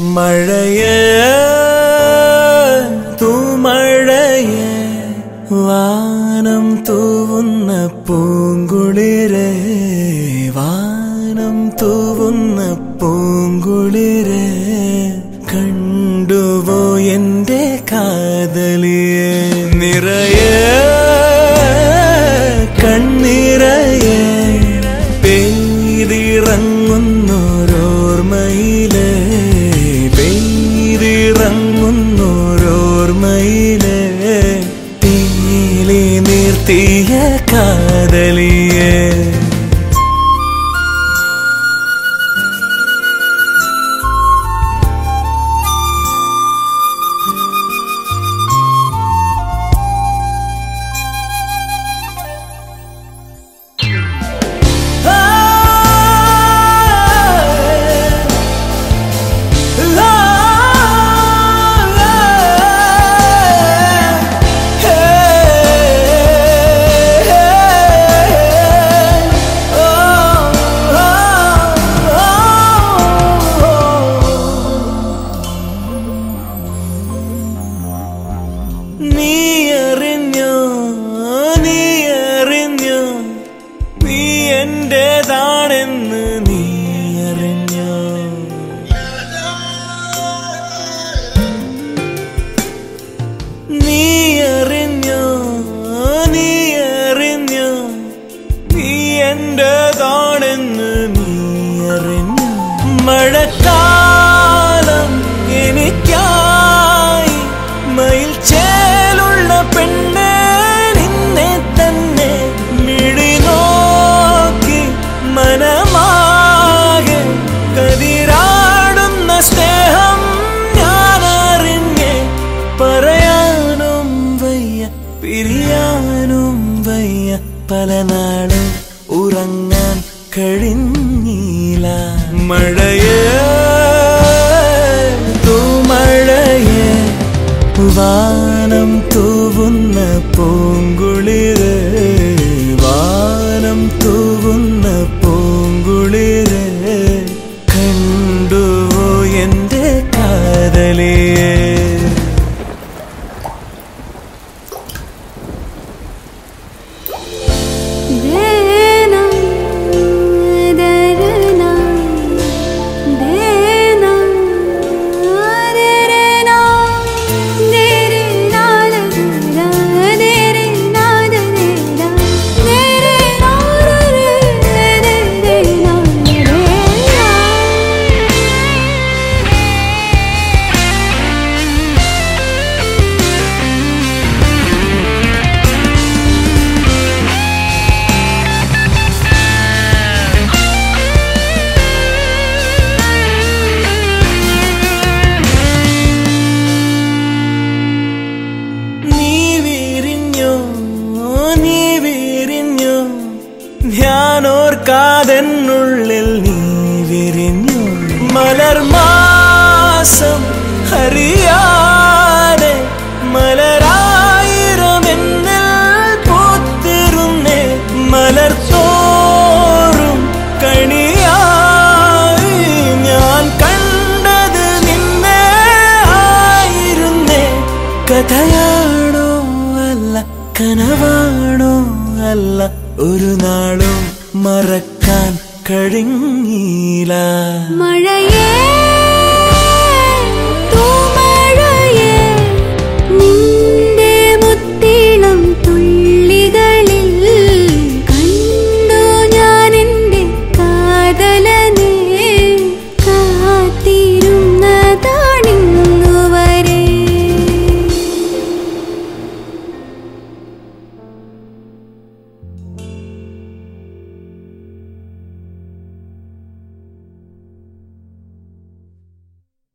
മഴയേ തൂമഴയേ വാനം തൂവുന്ന പൂങ്കുളിരെ വാനം തൂവുന്ന പൂങ്കുളിരെ കണ്ടുവോ എന്റെ കാതലിയെ? നിറയെ കണ്ണിറയെ പെയ്തിറങ്ങുന്നോരോർമ്മയിലെ നിർത്തിയ കാതലിയെ എന്റേതാണെന്ന് നീ മഴക്കാലം എനിക്കായി മയിൽ ചേലുള്ള പെണ്ണെ തന്നെ മിഴി നോക്കി മനമാകെ കതിരാടുന്ന സ്നേഹം ഞാൻ അറിഞ്ഞേ പറയാനും വയ്യ പിരിയാനും വയ്യ പല നാളും. ഉറങ്ങാൻ കഴിഞ്ഞില്ല. മഴയേ തൂമഴയേ വാനം തൂവുന്ന പൂങ്കുളിര് ഹരിയാതെ മലരായിരം എന്നിൽ പൂത്തിരുന്നേ മലർത്തോറും കണിയായി ഞാൻ കണ്ടത് നിന്നെ ആയിരുന്നേ. കഥയാണോ അല്ല കനവാണോ അല്ല ഒരു നാളും മറക്കാൻ കഴിഞ്ഞില്ല. മഴയേ